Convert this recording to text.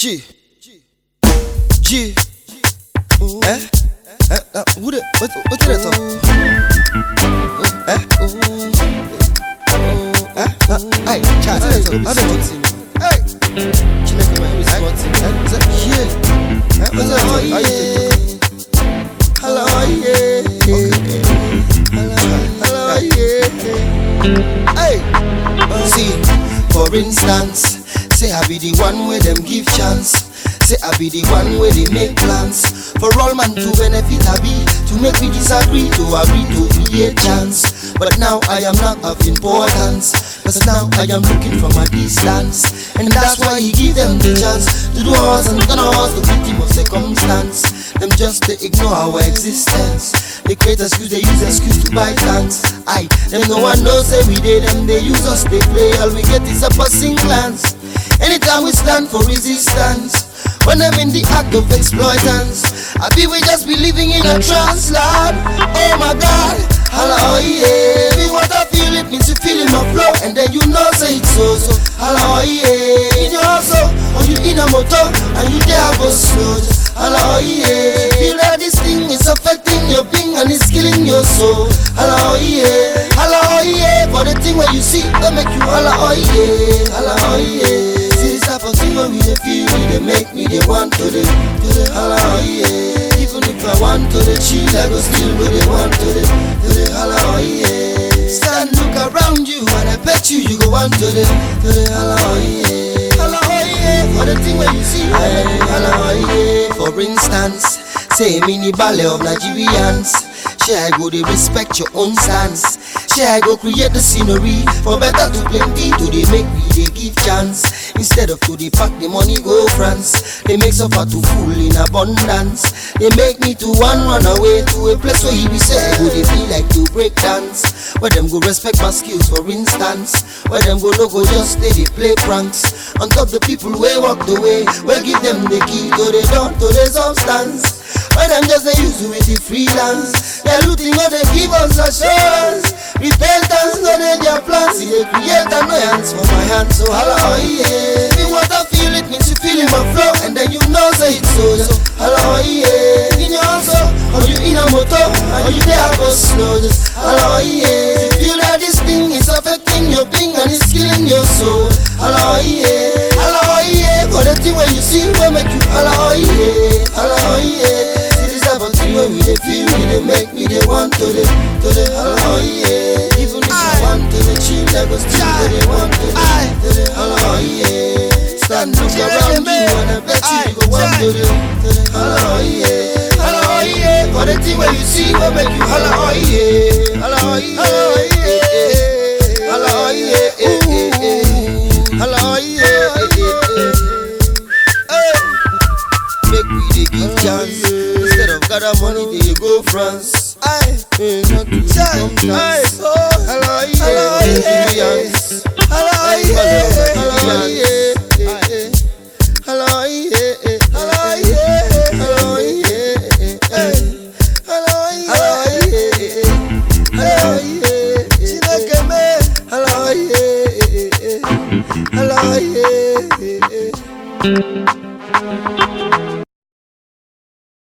G. G. Eh? Eh? Uh, who the, what, what did I talk? Eh? Eh? Uh, hey, chat, don't talk. I don't talk. Hey. Chineke, man, we see what's in there. Is that here? Eh? What's that? How you think? Hello, yeah. Hello, yeah. Hey. See, for instance, say I be the one where them give chance. Say I be the one where they make plans. For all man to benefit I be to make me disagree to agree to create chance. But now I am not of importance. Cause now I am looking from a distance. And that's why he give them the chance to do us and gonna us the victim of circumstance. Them just they ignore our existence. They create excuse, they use excuse to buy plans. I them no one knows every day them they use us, they play. All we get is a passing glance. Anytime we stand for resistance. When I'm in the act of exploitance, I feel we just be living in a trance, Lord. Oh my God, hello, oh, yeah. Me what I feel, it means you feeling my flow, and then you know say it's so, so. Hello, oh, yeah. In your hustle, or oh, you in a motor, and you there go slow. Yeah. Feel that this thing is affecting your being and it's killing your soul. Hello, yeah. For the thing where you see, they make you hello, yeah. Of when we dey feel, dey make me dey want to the to the hello, yeah. Even if I want to the chill, I go still go dey want to the to the hello, yeah. Stand look around you, and I bet you you go want to the to the hello, yeah. Hello, yeah. For the thing where you see, hello, yeah. For instance, say mini ballet of Nigerians. Share I go dey respect your own stance. Share I go create the scenery for better to plenty to they make we they give chance. Instead of to dey pack the money go France, they make suffer to full in abundance. They make me to one run away to a place where he be say go dey feel like to break dance. Where them go respect my skills for instance. Where them go no go just stay dey play pranks. On top the people wey walk the way, wey give them the key to the door to the substance. When them just they use with the freelance. They're looting all they give us assurance Repentance no they their plans. See they create and no hands for my hands So hello oh, yeah. Me what I feel it means you feeling my flow. And then you know say it's so So hello oh, yeah. In your house oh, or you in a motor? And you there go slow Just hello yeah. You Feel that this thing is affecting your being And it's killing your soul. Hello yeah. Hello yeah. For the thing when you see will make you hello want to the to the hello yeah. Even if I want to the chill, I go still go dey want to the to the hello yeah. Stand look around you and I bet you go want to the to the hello yeah. Hello yeah. For the thing when you see, will make you hello yeah. Hello yeah. Hello yeah. Hello yeah. Make we dey give chance. Instead of gather money, they go France. Eh, not to come dance. Hello, yeah, Nigerians. Hello, yeah, hello, yeah, hello, yeah, hello, yeah, hello, yeah, hello, yeah, hello, yeah, Chineke me, hello, yeah, hello, yeah.